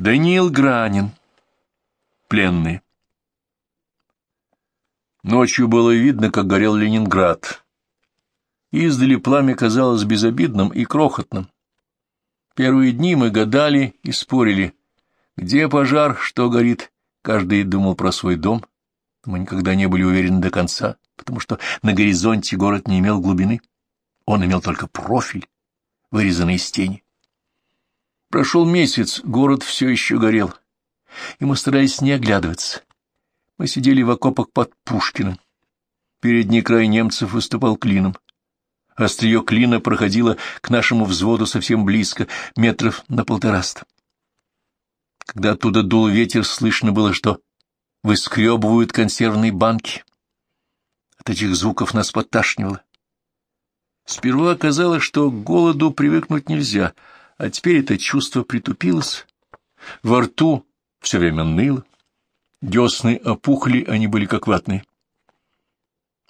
Даниил Гранин. Пленные. Ночью было видно, как горел Ленинград. Издали пламя казалось безобидным и крохотным. Первые дни мы гадали и спорили, где пожар, что горит. Каждый думал про свой дом. Мы никогда не были уверены до конца, потому что на горизонте город не имел глубины. Он имел только профиль, вырезанный из тени. Прошел месяц, город все еще горел, и мы старались не оглядываться. Мы сидели в окопах под Пушкиным. Передний край немцев выступал клином. Острие клина проходило к нашему взводу совсем близко, метров на полтораста. Когда оттуда дул ветер, слышно было, что выскребывают консервные банки. От этих звуков нас подташнивало. Сперва казалось, что к голоду привыкнуть нельзя, а теперь это чувство притупилось. Во рту все время ныло. Десны опухли, они были как ватные.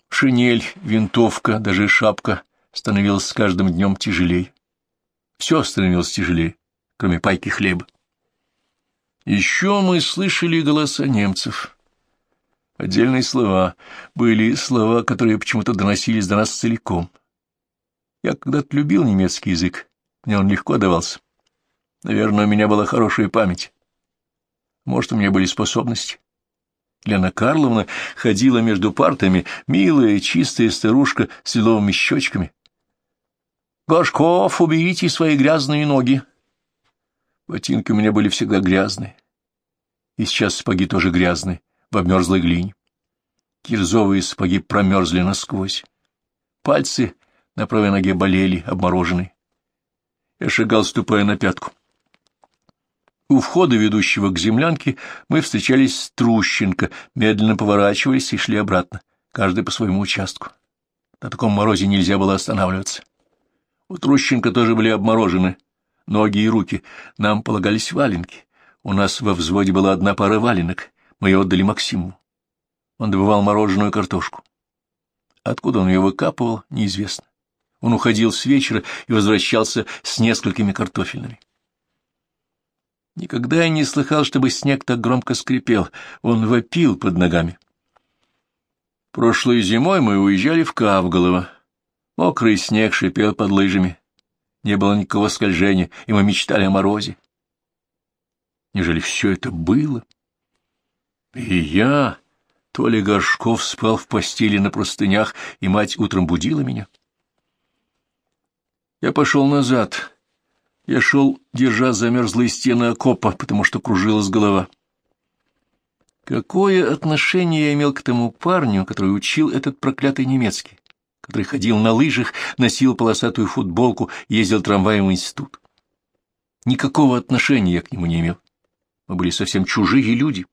Шинель, винтовка, даже шапка становилась с каждым днем тяжелее. Все становилось тяжелее, кроме пайки хлеба. Еще мы слышали голоса немцев. Отдельные слова. Были слова, которые почему-то доносились до нас целиком. Я когда-то любил немецкий язык. Мне он легко давался. Наверное, у меня была хорошая память. Может, у меня были способности. Лена Карловна ходила между партами, милая, чистая старушка с лиловыми щечками. «Горшков, уберите свои грязные ноги!» Ботинки у меня были всегда грязные. И сейчас сапоги тоже грязные, в обмерзлой глине. Кирзовые сапоги промерзли насквозь. Пальцы на правой ноге болели, обмороженные. Я ступая на пятку. У входа, ведущего к землянке, мы встречались с Трущенко, медленно поворачивались и шли обратно, каждый по своему участку. На таком морозе нельзя было останавливаться. У Трущенко тоже были обморожены ноги и руки, нам полагались валенки. У нас во взводе была одна пара валенок, мы ее отдали Максиму. Он добывал мороженую картошку. Откуда он ее выкапывал, неизвестно. Он уходил с вечера и возвращался с несколькими картофельными. Никогда я не слыхал, чтобы снег так громко скрипел. Он вопил под ногами. Прошлой зимой мы уезжали в Кавголово. Мокрый снег шипел под лыжами. Не было никакого скольжения, и мы мечтали о морозе. Нежели все это было? И я... Толя Горшков спал в постели на простынях, и мать утром будила меня. Я пошел назад. Я шел, держа замерзлые стены окопа, потому что кружилась голова. Какое отношение я имел к тому парню, который учил этот проклятый немецкий, который ходил на лыжах, носил полосатую футболку, ездил трамваем в институт? Никакого отношения я к нему не имел. Мы были совсем чужие люди.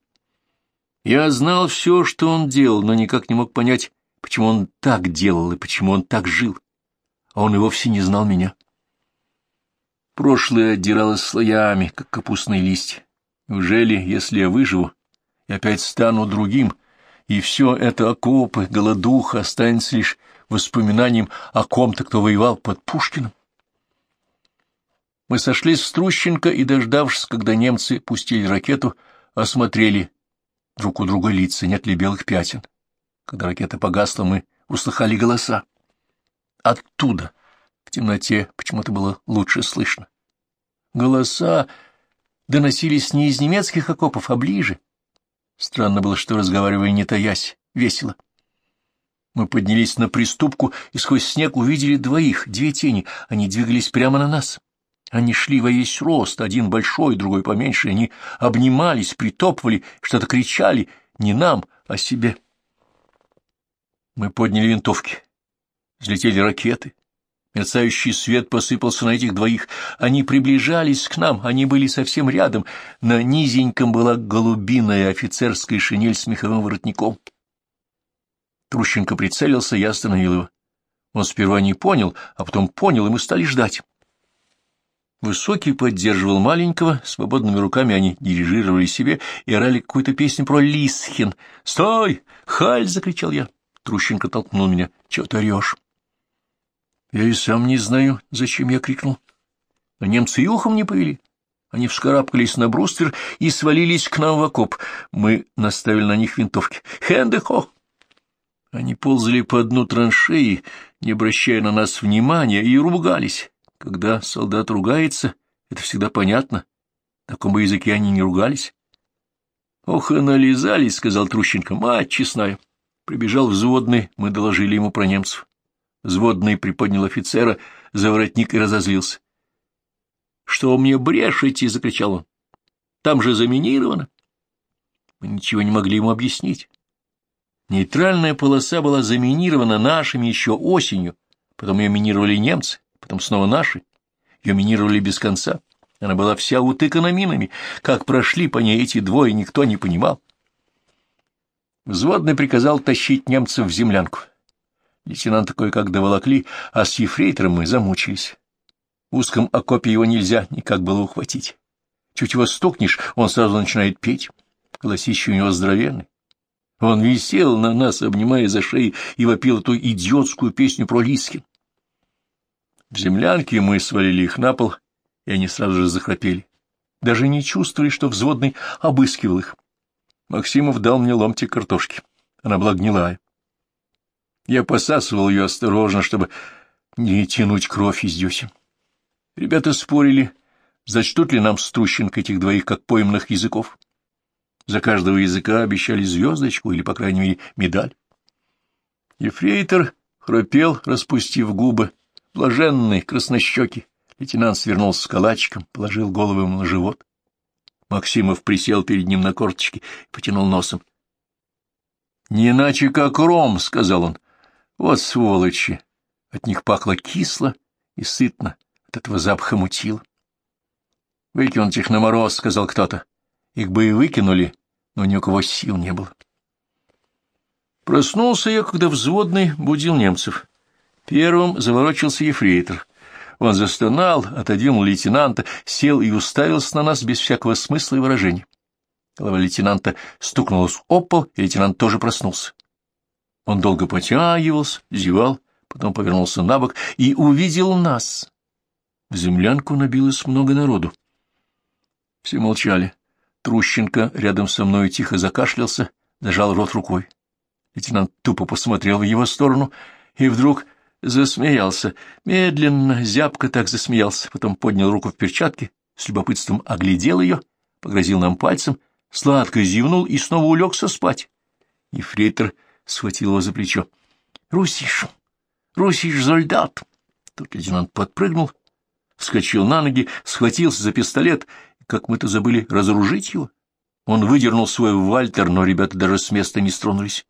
Я знал все, что он делал, но никак не мог понять, почему он так делал и почему он так жил а он и вовсе не знал меня. Прошлое отдиралось слоями, как капустные листья. Неужели, если я выживу, я опять стану другим, и все это окопы, голодуха останется лишь воспоминанием о ком-то, кто воевал под Пушкиным? Мы сошли с Трущенко и, дождавшись, когда немцы пустили ракету, осмотрели друг у друга лица, нет ли белых пятен. Когда ракета погасла, мы услыхали голоса. Оттуда, в темноте, почему-то было лучше слышно. Голоса доносились не из немецких окопов, а ближе. Странно было, что разговаривали не таясь, весело. Мы поднялись на приступку и сквозь снег увидели двоих, две тени. Они двигались прямо на нас. Они шли во весь рост, один большой, другой поменьше. Они обнимались, притопывали, что-то кричали не нам, а себе. Мы подняли винтовки. Взлетели ракеты. Мерцающий свет посыпался на этих двоих. Они приближались к нам, они были совсем рядом. На низеньком была голубиная офицерская шинель с меховым воротником. Трущенко прицелился, я остановил его. Он сперва не понял, а потом понял, и мы стали ждать. Высокий поддерживал маленького, свободными руками они дирижировали себе и орали какую-то песню про Лисхин. «Стой! Халь!» — закричал я. Трущенко толкнул меня. «Чего ты орешь?» Я и сам не знаю, зачем я крикнул. Но немцы и ухом не повели. Они вскарабкались на бруствер и свалились к нам в окоп. Мы наставили на них винтовки. «Хендехо!» Они ползали по дну траншеи, не обращая на нас внимания, и ругались. Когда солдат ругается, это всегда понятно. На каком языке они не ругались. «Ох, и нализались», — сказал Трущенко. «Мать честная!» Прибежал взводный, мы доложили ему про немцев. Взводный приподнял офицера за воротник и разозлился. — Что мне брешете? — закричал он. — Там же заминировано. Мы ничего не могли ему объяснить. Нейтральная полоса была заминирована нашими еще осенью, потом ее минировали немцы, потом снова наши. Ее минировали без конца. Она была вся утыкана минами. Как прошли по ней эти двое, никто не понимал. Взводный приказал тащить немцев в землянку. Лейтенанта кое-как доволокли, а с ефрейтором мы замучились. В узком окопе его нельзя никак было ухватить. Чуть его стукнешь, он сразу начинает петь. Голосище у него здоровенный. Он висел на нас, обнимая за шею, и вопил эту идиотскую песню про Лискин. В землянке мы свалили их на пол, и они сразу же захрапели. Даже не чувствовали, что взводный обыскивал их. Максимов дал мне ломтик картошки. Она была гнилая. Я посасывал ее осторожно, чтобы не тянуть кровь из десен. Ребята спорили, зачтут ли нам Струщенко этих двоих как пойманных языков. За каждого языка обещали звездочку или, по крайней мере, медаль. Ефрейтор храпел, распустив губы, блаженный, краснощекий. Лейтенант свернулся с калачиком, положил голову ему на живот. Максимов присел перед ним на корточки и потянул носом. — Не иначе, как ром, — сказал он. — Вот сволочи! От них пахло кисло и сытно, от этого запаха мутило. — Выкинуть их на мороз, — сказал кто-то. Их бы и выкинули, но ни у кого сил не было. Проснулся я, когда взводный будил немцев. Первым заворочился ефрейтор. Он застонал, отодвинул лейтенанта, сел и уставился на нас без всякого смысла и выражения. Голова лейтенанта стукнулась об пол, и лейтенант тоже проснулся. Он долго потягивался, зевал, потом повернулся на бок и увидел нас. В землянку набилось много народу. Все молчали. Трущенко рядом со мной тихо закашлялся, зажал рот рукой. Лейтенант тупо посмотрел в его сторону и вдруг засмеялся. Медленно, зябко так засмеялся, потом поднял руку в перчатке, с любопытством оглядел ее, погрозил нам пальцем, сладко зевнул и снова улегся спать. Ефрейтор схватил его за плечо. — Русиш! Русиш, солдат! Тут лейтенант подпрыгнул, вскочил на ноги, схватился за пистолет, как мы-то забыли разоружить его. Он выдернул свой вальтер, но ребята даже с места не стронулись.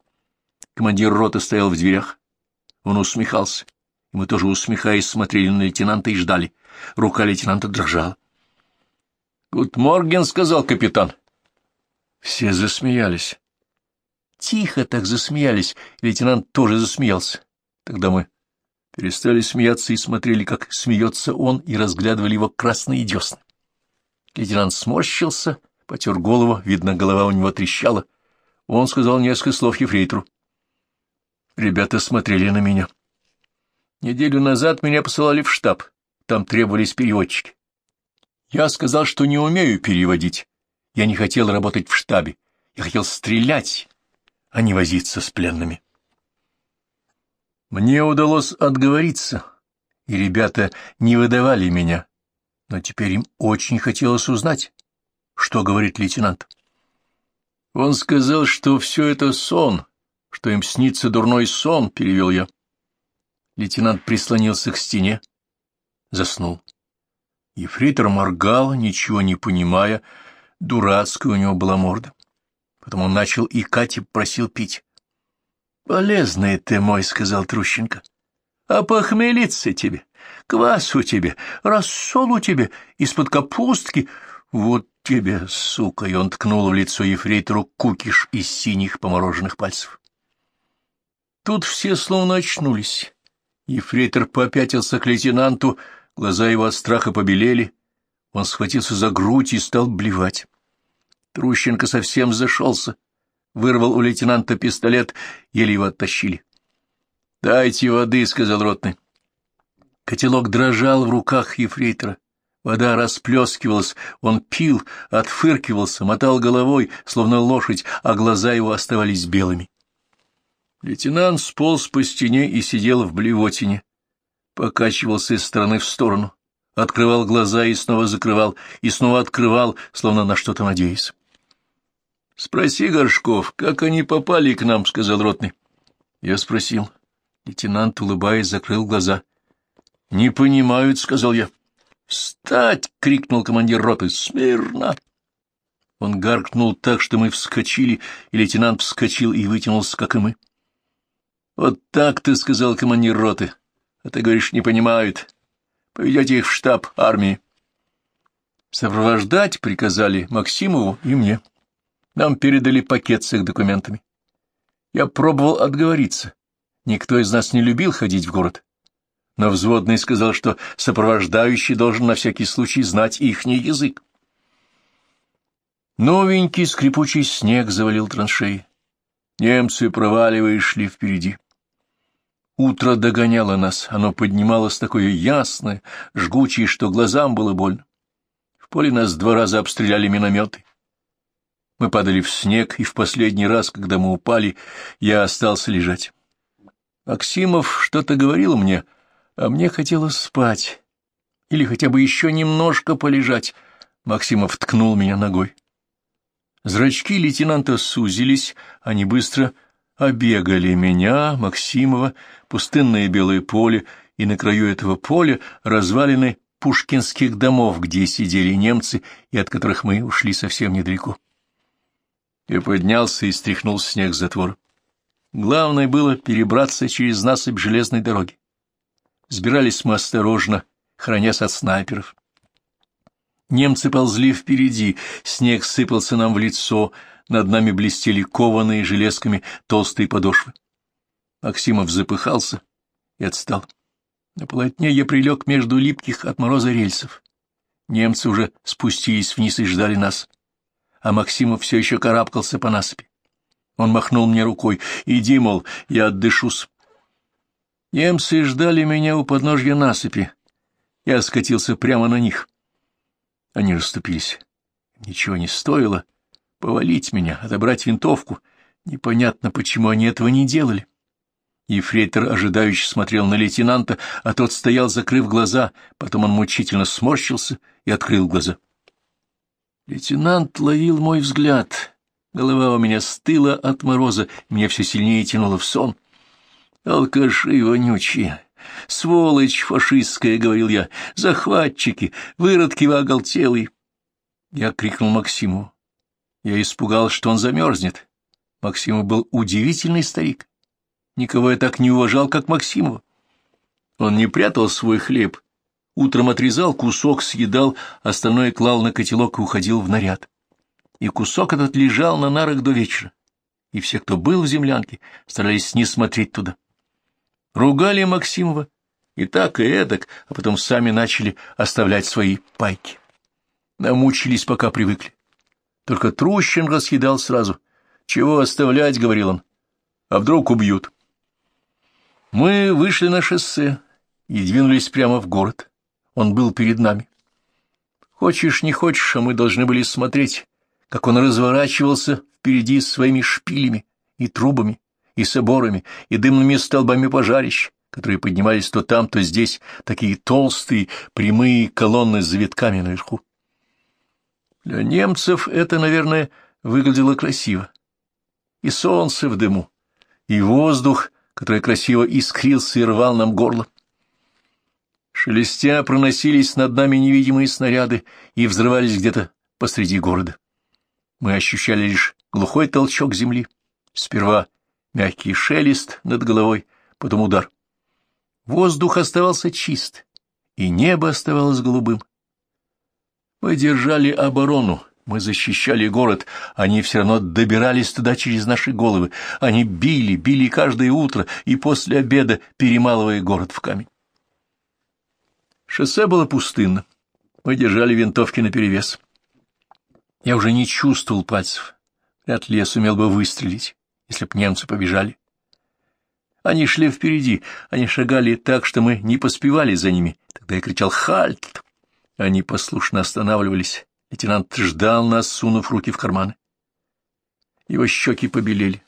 Командир роты стоял в дверях. Он усмехался. И мы тоже, усмехаясь, смотрели на лейтенанта и ждали. Рука лейтенанта дрожала. «Гуд морген», — сказал капитан. Все засмеялись. Тихо так засмеялись, лейтенант тоже засмеялся. Тогда мы перестали смеяться и смотрели, как смеется он, и разглядывали его красные десны. Лейтенант сморщился, потер голову, видно, голова у него трещала. Он сказал несколько слов ефрейтору. Ребята смотрели на меня. Неделю назад меня посылали в штаб. Там требовались переводчики. Я сказал, что не умею переводить. Я не хотел работать в штабе. Я хотел стрелять, а не возиться с пленными. Мне удалось отговориться, и ребята не выдавали меня. Но теперь им очень хотелось узнать, что говорит лейтенант. Он сказал, что все это сон, что им снится дурной сон, — перевел я. Лейтенант прислонился к стене, заснул. Ефрейтор моргал, ничего не понимая, дурацкая у него была морда. Потом он начал икать и просил пить. — Полезный ты мой, — сказал Трущенко. — А похмелиться тебе, квасу тебе, рассолу тебе, из-под капустки. Вот тебе, сука! И он ткнул в лицо ефрейтору кукиш из синих помороженных пальцев. Тут все словно очнулись. Ефрейтор попятился к лейтенанту, глаза его от страха побелели. Он схватился за грудь и стал блевать. Трущенко совсем зашелся, вырвал у лейтенанта пистолет, еле его оттащили. — Дайте воды, — сказал ротный. Котелок дрожал в руках ефрейтора. Вода расплескивалась, он пил, отфыркивался, мотал головой, словно лошадь, а глаза его оставались белыми. Лейтенант сполз по стене и сидел в блевотине, покачивался из стороны в сторону, открывал глаза и снова закрывал, и снова открывал, словно на что-то надеясь. — Спроси, Горшков, как они попали к нам, — сказал ротный. Я спросил. Лейтенант, улыбаясь, закрыл глаза. — Не понимают, — сказал я. «Встать!» — крикнул командир роты. «Смирно!» Он гаркнул так, что мы вскочили, и лейтенант вскочил и вытянулся, как и мы. «Вот так ты, — сказал командир роты, — а ты говоришь, не понимают. Поведете их в штаб армии». Сопровождать приказали Максимову и мне. Нам передали пакет с их документами. Я пробовал отговориться. Никто из нас не любил ходить в город но взводный сказал, что сопровождающий должен на всякий случай знать ихний язык. Новенький скрипучий снег завалил траншеи. Немцы, проваливая, шли впереди. Утро догоняло нас, оно поднималось такое ясное, жгучее, что глазам было больно. В поле нас два раза обстреляли минометы. Мы падали в снег, и в последний раз, когда мы упали, я остался лежать. Максимов что-то говорил мне — а мне хотелось спать. Или хотя бы еще немножко полежать. Максимов ткнул меня ногой. Зрачки лейтенанта сузились, они быстро обегали меня, Максимова, пустынное белое поле, и на краю этого поля развалины пушкинских домов, где сидели немцы и от которых мы ушли совсем недалеко. Я поднялся и стряхнул снег с затвора. Главное было перебраться через насыпь железной дороги. Сбирались мы осторожно, хранясь от снайперов. Немцы ползли впереди, снег сыпался нам в лицо, над нами блестели кованые железками толстые подошвы. Максимов запыхался и отстал. На полотне я прилег между липких от мороза рельсов. Немцы уже спустились вниз и ждали нас, а Максимов все еще карабкался по насыпи. Он махнул мне рукой. «Иди, мол, я отдышусь». Немцы ждали меня у подножья насыпи. Я скатился прямо на них. Они расступились. Ничего не стоило повалить меня, отобрать винтовку. Непонятно, почему они этого не делали. Ефрейтор ожидающе смотрел на лейтенанта, а тот стоял, закрыв глаза, потом он мучительно сморщился и открыл глаза. Лейтенант ловил мой взгляд. Голова у меня стыла от мороза, меня все сильнее тянуло в сон — Алкаши вонючие, сволочь фашистская, — говорил я, — захватчики, выродки оголтелые. Я крикнул Максиму. Я испугал, что он замерзнет. Максимов был удивительный старик. Никого я так не уважал, как Максимова. Он не прятал свой хлеб. Утром отрезал кусок, съедал, остальное клал на котелок и уходил в наряд. И кусок этот лежал на нарах до вечера. И все, кто был в землянке, старались не смотреть туда. Ругали Максимова и так, и эдак, а потом сами начали оставлять свои пайки. Намучились, пока привыкли. Только Трущин съедал сразу. «Чего оставлять?» — говорил он. «А вдруг убьют?» Мы вышли на шоссе и двинулись прямо в город. Он был перед нами. Хочешь, не хочешь, а мы должны были смотреть, как он разворачивался впереди своими шпилями и трубами, и соборами, и дымными столбами пожарищ, которые поднимались то там, то здесь, такие толстые, прямые колонны с завитками наверху. Для немцев это, наверное, выглядело красиво. И солнце в дыму, и воздух, который красиво искрился и рвал нам горло. Шелестя проносились над нами невидимые снаряды и взрывались где-то посреди города. Мы ощущали лишь глухой толчок земли. Сперва мягкий шелест над головой, потом удар. Воздух оставался чист, и небо оставалось голубым. Мы держали оборону, мы защищали город, они все равно добирались туда через наши головы. Они били, били каждое утро и после обеда, перемалывая город в камень. Шоссе было пустынно. Мы держали винтовки наперевес. Я уже не чувствовал пальцев. Вряд ли я сумел бы выстрелить если б немцы побежали. Они шли впереди, они шагали так, что мы не поспевали за ними. Тогда я кричал «Хальт!». Они послушно останавливались. Лейтенант ждал нас, сунув руки в карманы. Его щеки побелели.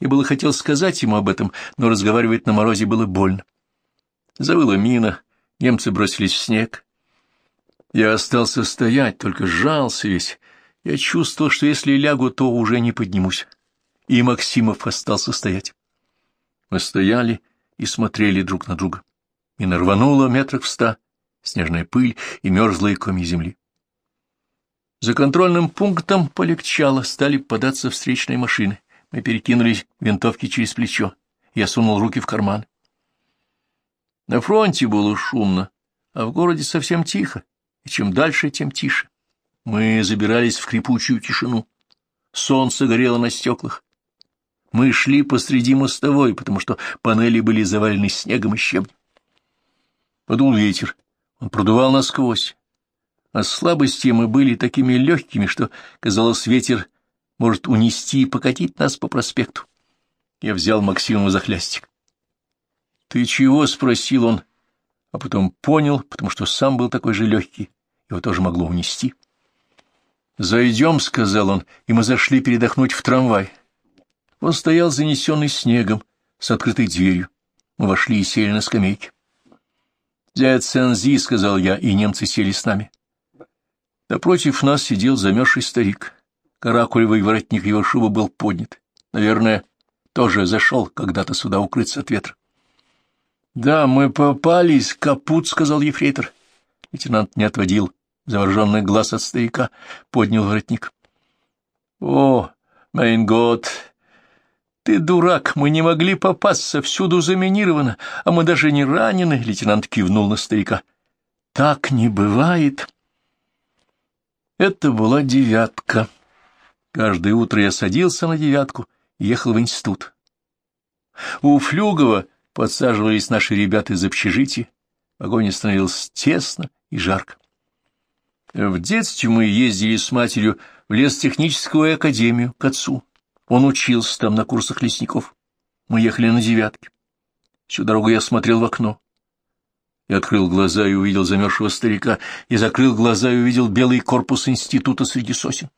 Я было хотел сказать ему об этом, но разговаривать на морозе было больно. Завыла мина, немцы бросились в снег. Я остался стоять, только сжался весь. Я чувствовал, что если лягу, то уже не поднимусь. И Максимов остался стоять. Мы стояли и смотрели друг на друга. Мина рванула метрах в ста, снежная пыль и мерзлые комья земли. За контрольным пунктом полегчало, стали податься встречные машины. Мы перекинули винтовки через плечо. Я сунул руки в карман. На фронте было шумно, а в городе совсем тихо, и чем дальше, тем тише. Мы забирались в крепучую тишину. Солнце горело на стеклах. Мы шли посреди мостовой, потому что панели были завалены снегом и щебнем. Подул ветер, он продувал насквозь. А слабости мы были такими легкими, что, казалось, ветер может унести и покатить нас по проспекту. Я взял Максимова за хлястик. — Ты чего? — спросил он, а потом понял, потому что сам был такой же легкий, его тоже могло унести. — Зайдем, — сказал он, и мы зашли передохнуть в трамвай. Он стоял занесенный снегом, с открытой дверью. Мы вошли и сели на скамейке. — Дядь Сензи, — сказал я, и немцы сели с нами. Напротив нас сидел замерзший старик. Каракулевый воротник его шубы был поднят. Наверное, тоже зашел когда-то сюда укрыться от ветра. — Да, мы попались, капут, — сказал ефрейтор. Лейтенант не отводил завороженный глаз от старика, поднял воротник. — О, Мейнгот, ты дурак, мы не могли попасться, всюду заминировано, а мы даже не ранены, — лейтенант кивнул на старика. — Так не бывает. Это была девятка. Каждое утро я садился на девятку и ехал в институт. У Флюгова подсаживались наши ребята из общежития. В вагоне становилось тесно и жарко. В детстве мы ездили с матерью в лестехническую академию к отцу. Он учился там на курсах лесников. Мы ехали на девятке. Всю дорогу я смотрел в окно. Я открыл глаза и увидел замерзшего старика, и закрыл глаза и увидел белый корпус института среди сосен.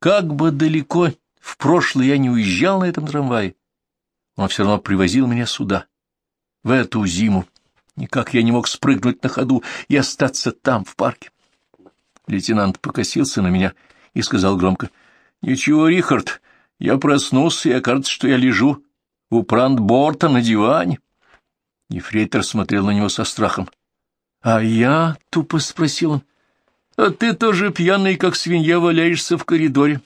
Как бы далеко в прошлое я не уезжал на этом трамвае, он все равно привозил меня сюда, в эту зиму. Никак я не мог спрыгнуть на ходу и остаться там, в парке. Лейтенант покосился на меня и сказал громко, «Ничего, Рихард, я проснулся, и окажется, что я лежу у Прандборта на диване». Ефрейтор смотрел на него со страхом. «А я?» — тупо спросил он. А ты тоже пьяный, как свинья, валяешься в коридоре.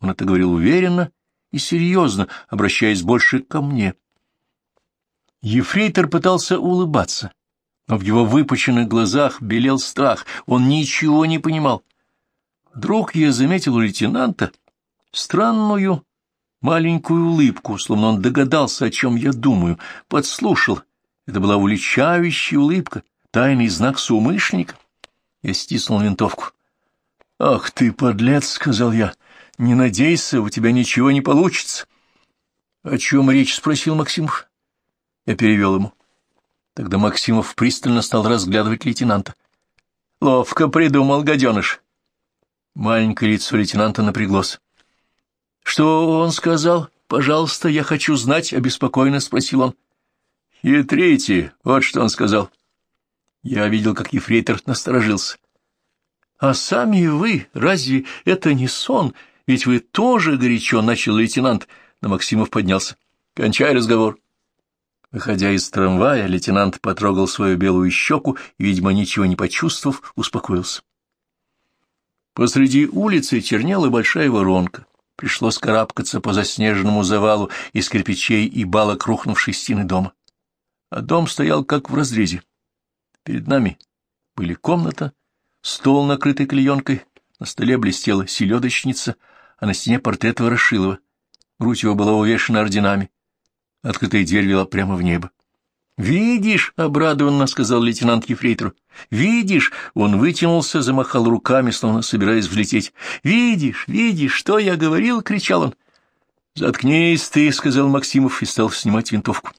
Он это говорил уверенно и серьезно, обращаясь больше ко мне. Ефрейтор пытался улыбаться, но в его выпученных глазах белел страх, он ничего не понимал. Вдруг я заметил у лейтенанта странную маленькую улыбку, словно он догадался, о чем я думаю, подслушал. Это была уличающая улыбка, тайный знак соумышленника. Я стиснул винтовку. — Ах ты, подлец, — сказал я, — не надейся, у тебя ничего не получится. — О чем речь? — спросил Максимов. Я перевел ему. Тогда Максимов пристально стал разглядывать лейтенанта. — Ловко придумал, гаденыш. Маленькое лицо лейтенанта напряглось. — Что он сказал? Пожалуйста, я хочу знать, — обеспокоенно спросил он. — Хитрите, вот что он сказал. — я видел, как ефрейтор насторожился. — А сами вы, разве это не сон? Ведь вы тоже горячо, — начал лейтенант, но Максимов поднялся. — Кончай разговор. Выходя из трамвая, лейтенант потрогал свою белую щеку и, видимо, ничего не почувствовав, успокоился. Посреди улицы чернела большая воронка. Пришлось карабкаться по заснеженному завалу из кирпичей и балок рухнувшей стены дома. А дом стоял как в разрезе. Перед нами были комната, стол, накрытый клеенкой, на столе блестела селедочница, а на стене портрет Ворошилова. Грудь его была увешана орденами. Открытая дверь вела прямо в небо. «Видишь!» — обрадованно сказал лейтенант Ефрейтору. «Видишь!» — он вытянулся, замахал руками, словно собираясь взлететь. «Видишь! Видишь! Что я говорил?» — кричал он. «Заткнись ты!» — сказал Максимов и стал снимать винтовку.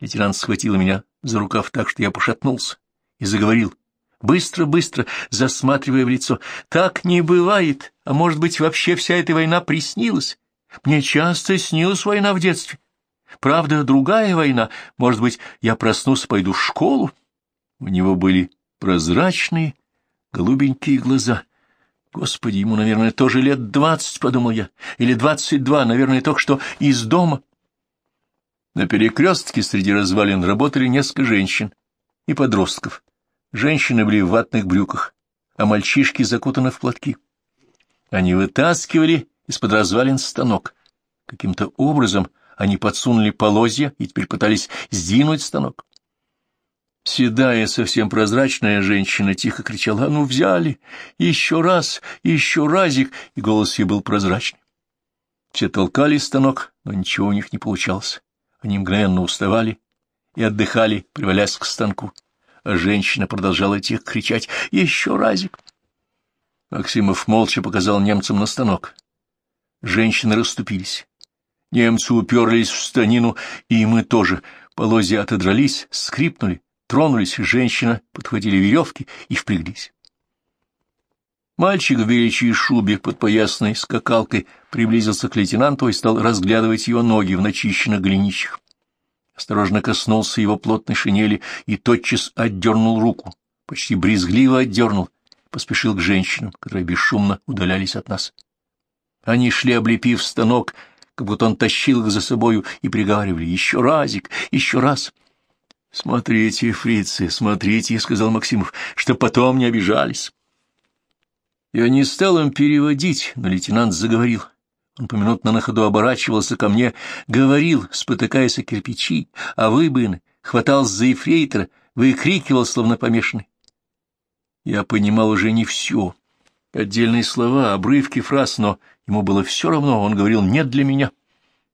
Лейтенант схватил меня за рукав так, что я пошатнулся и заговорил быстро-быстро засматривая в лицо. «Так не бывает, а может быть, вообще вся эта война приснилась? Мне часто снилась война в детстве. Правда, другая война. Может быть, я проснусь, пойду в школу?» У него были прозрачные, голубенькие глаза. Господи, ему, наверное, тоже лет двадцать, подумал я, или двадцать два, наверное, только что из дома. На перекрестке среди развалин работали несколько женщин и подростков. Женщины были в ватных брюках, а мальчишки закутаны в платки. Они вытаскивали из-под развалин станок. Каким-то образом они подсунули полозья и теперь пытались сдвинуть станок. Седая, совсем прозрачная женщина тихо кричала, «А ну, взяли! Еще раз! Еще разик!» И голос ее был прозрачный. Все толкали станок, но ничего у них не получалось. Они мгновенно уставали и отдыхали, привалясь к станку. Женщина продолжала тихо кричать «Еще разик!». Максимов молча показал немцам на станок. Женщины расступились. Немцы уперлись в станину, и мы тоже. Полозья отодрались, скрипнули, тронулись, женщина подхватили веревки и впряглись. Мальчик в величии шубе под поясной скакалкой приблизился к лейтенанту и стал разглядывать его ноги в начищенных голенищах осторожно коснулся его плотной шинели и тотчас отдернул руку, почти брезгливо отдернул, поспешил к женщинам, которые бесшумно удалялись от нас. Они шли, облепив станок, как будто он тащил их за собою, и приговаривали «Еще разик, еще раз!» «Смотрите, фрицы, смотрите», — сказал Максимов, — «что потом не обижались». Я не стал им переводить, но лейтенант заговорил. Он поминутно на ходу оборачивался ко мне, говорил, спотыкаясь о кирпичи, а выбоины, хватался за эфрейтора, выкрикивал, словно помешанный. Я понимал уже не все. Отдельные слова, обрывки фраз, но ему было все равно, он говорил «нет для меня».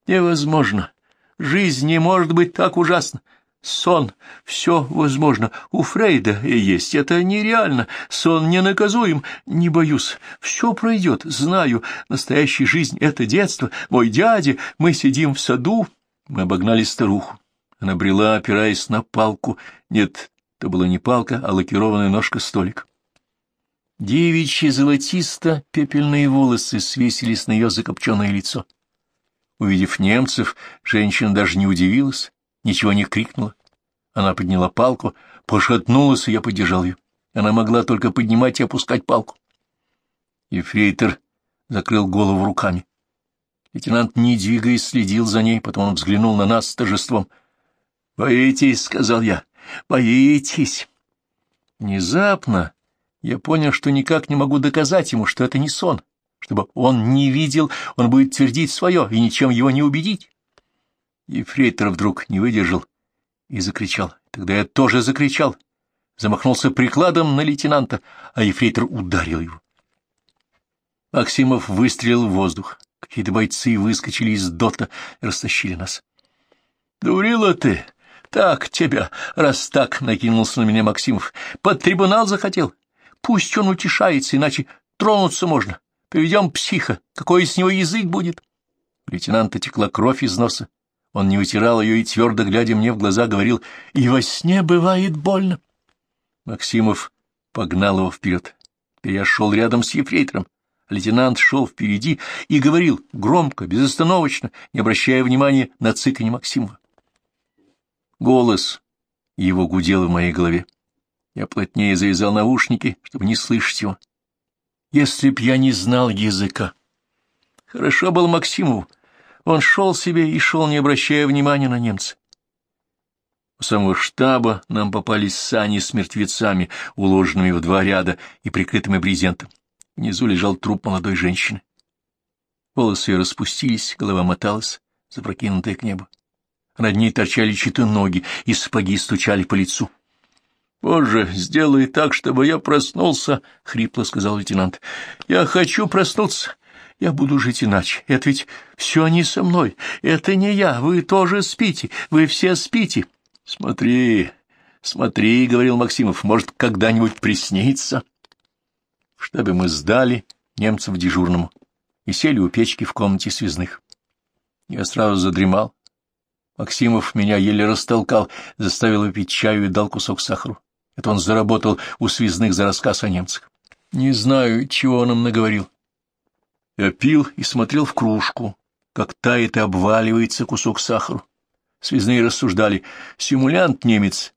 Невозможно. Жизнь не может быть так ужасна. Сон, все возможно, у Фрейда есть, это нереально, сон ненаказуем, не боюсь, все пройдет, знаю, настоящая жизнь — это детство, мой дядя, мы сидим в саду, мы обогнали старуху, она брела, опираясь на палку, нет, это была не палка, а лакированная ножка столик. Девичьи золотисто-пепельные волосы свесились на ее закопченное лицо. Увидев немцев, женщина даже не удивилась, ничего не крикнула. Она подняла палку, пошатнулась, и я поддержал ее. Она могла только поднимать и опускать палку. Ефрейтор закрыл голову руками. Лейтенант, не двигаясь, следил за ней, потом он взглянул на нас с торжеством. «Боитесь?» — сказал я. «Боитесь?» Внезапно я понял, что никак не могу доказать ему, что это не сон. Чтобы он не видел, он будет твердить свое и ничем его не убедить. Ефрейтор вдруг не выдержал и закричал. Тогда я тоже закричал, замахнулся прикладом на лейтенанта, а ефрейтор ударил его. Максимов выстрелил в воздух. Какие-то бойцы выскочили из дота и растащили нас. — Дурила ты! Так тебя, раз так, — накинулся на меня Максимов. — Под трибунал захотел? Пусть он утешается, иначе тронуться можно. Приведем психа. Какой из него язык будет? Лейтенанта текла кровь из носа. Он не утирал ее и, твердо глядя мне в глаза, говорил, «И во сне бывает больно». Максимов погнал его вперед. Я шел рядом с ефрейтором. Лейтенант шел впереди и говорил громко, безостановочно, не обращая внимания на цыканье Максимова. Голос его гудел в моей голове. Я плотнее завязал наушники, чтобы не слышать его. Если б я не знал языка. Хорошо был Максимову, он шел себе и шел, не обращая внимания на немца. У самого штаба нам попались сани с мертвецами, уложенными в два ряда и прикрытыми брезентом. Внизу лежал труп молодой женщины. Волосы ее распустились, голова моталась, запрокинутая к небу. Над ней торчали чьи-то ноги, и сапоги стучали по лицу. — Боже, сделай так, чтобы я проснулся, — хрипло сказал лейтенант. — Я хочу проснуться. Я буду жить иначе. Это ведь все не со мной. Это не я. Вы тоже спите. Вы все спите. Смотри, смотри, — говорил Максимов, — может, когда-нибудь приснится. В штабе мы сдали немцев дежурному и сели у печки в комнате связных. Я сразу задремал. Максимов меня еле растолкал, заставил выпить чаю и дал кусок сахару. Это он заработал у связных за рассказ о немцах. Не знаю, чего он им наговорил. Я пил и смотрел в кружку, как тает и обваливается кусок сахара. Связные рассуждали, симулянт немец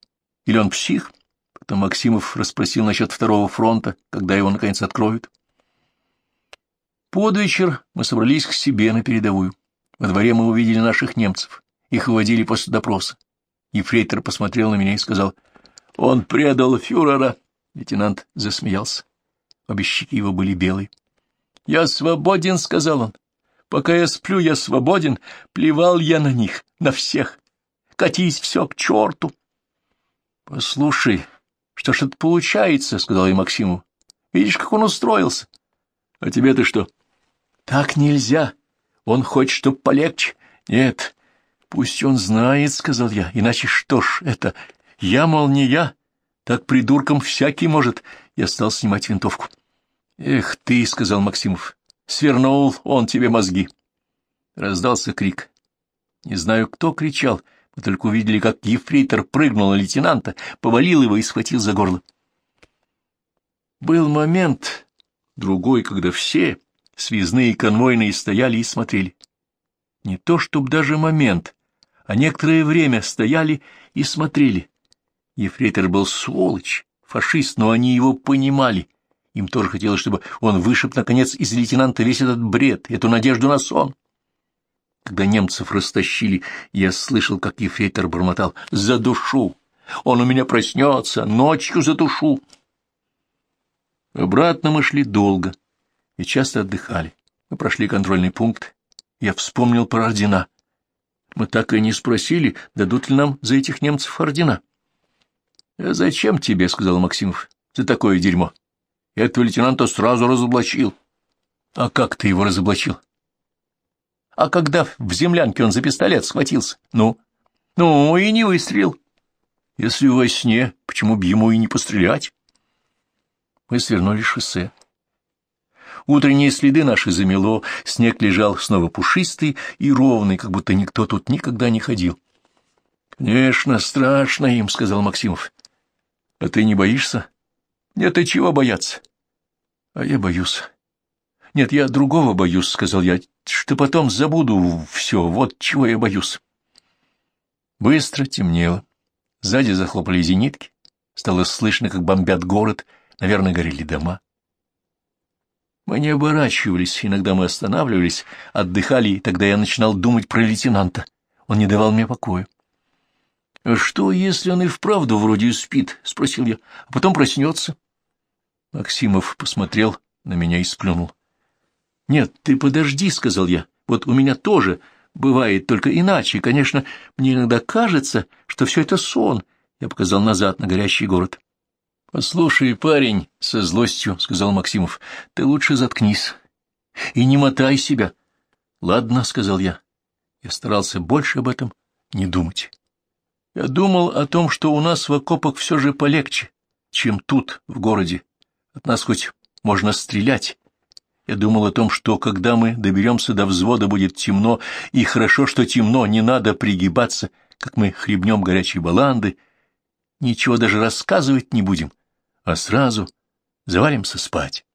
или он псих. Потом Максимов расспросил насчет второго фронта, когда его, наконец, откроют. Под вечер мы собрались к себе на передовую. Во дворе мы увидели наших немцев. Их выводили после допроса. Ефрейтор посмотрел на меня и сказал, «Он предал фюрера!» Лейтенант засмеялся. Обе щеки его были белые. «Я свободен», — сказал он. «Пока я сплю, я свободен. Плевал я на них, на всех. Катись все к черту!» «Послушай, что ж это получается?» — сказал я Максиму. «Видишь, как он устроился?» «А тебе-то что?» «Так нельзя. Он хочет, чтоб полегче. Нет, пусть он знает», — сказал я. «Иначе что ж это? Я, мол, не я. Так придурком всякий может». Я стал снимать винтовку. «Эх ты», — сказал Максимов, — «свернул он тебе мозги». Раздался крик. Не знаю, кто кричал, мы только увидели, как ефрейтор прыгнул на лейтенанта, повалил его и схватил за горло. Был момент, другой, когда все, связные конвойные, стояли и смотрели. Не то чтоб даже момент, а некоторое время стояли и смотрели. Ефрейтор был сволочь, фашист, но они его понимали. Им тоже хотелось, чтобы он вышиб, наконец, из лейтенанта весь этот бред, эту надежду на сон. Когда немцев растащили, я слышал, как ефрейтор бормотал «За душу! Он у меня проснется! Ночью за душу!» Обратно мы шли долго и часто отдыхали. Мы прошли контрольный пункт. Я вспомнил про ордена. Мы так и не спросили, дадут ли нам за этих немцев ордена. «А зачем тебе?» — сказал Максимов. «За такое дерьмо. Этого лейтенанта сразу разоблачил». «А как ты его разоблачил?» А когда в землянке он за пистолет схватился? Ну? Ну, и не выстрелил. Если во сне, почему бы ему и не пострелять? Мы свернули шоссе. Утренние следы наши замело, снег лежал снова пушистый и ровный, как будто никто тут никогда не ходил. — Конечно, страшно им, — сказал Максимов. — А ты не боишься? — Нет, и чего бояться? — А я боюсь. — Нет, я другого боюсь, — сказал я, — что потом забуду все, вот чего я боюсь. Быстро темнело. Сзади захлопали зенитки. Стало слышно, как бомбят город, наверное, горели дома. Мы не оборачивались, иногда мы останавливались, отдыхали, и тогда я начинал думать про лейтенанта. Он не давал мне покоя. — А что, если он и вправду вроде спит? — спросил я. — А потом проснется. Максимов посмотрел на меня и сплюнул. «Нет, ты подожди», — сказал я. «Вот у меня тоже бывает, только иначе. Конечно, мне иногда кажется, что все это сон». Я показал назад на горящий город. «Послушай, парень», — со злостью сказал Максимов, — «ты лучше заткнись и не мотай себя». «Ладно», — сказал я. Я старался больше об этом не думать. Я думал о том, что у нас в окопах все же полегче, чем тут, в городе. От нас хоть можно стрелять, я думал о том, что когда мы доберемся до взвода, будет темно, и хорошо, что темно, не надо пригибаться, как мы хлебнем горячей баланды. Ничего даже рассказывать не будем, а сразу завалимся спать.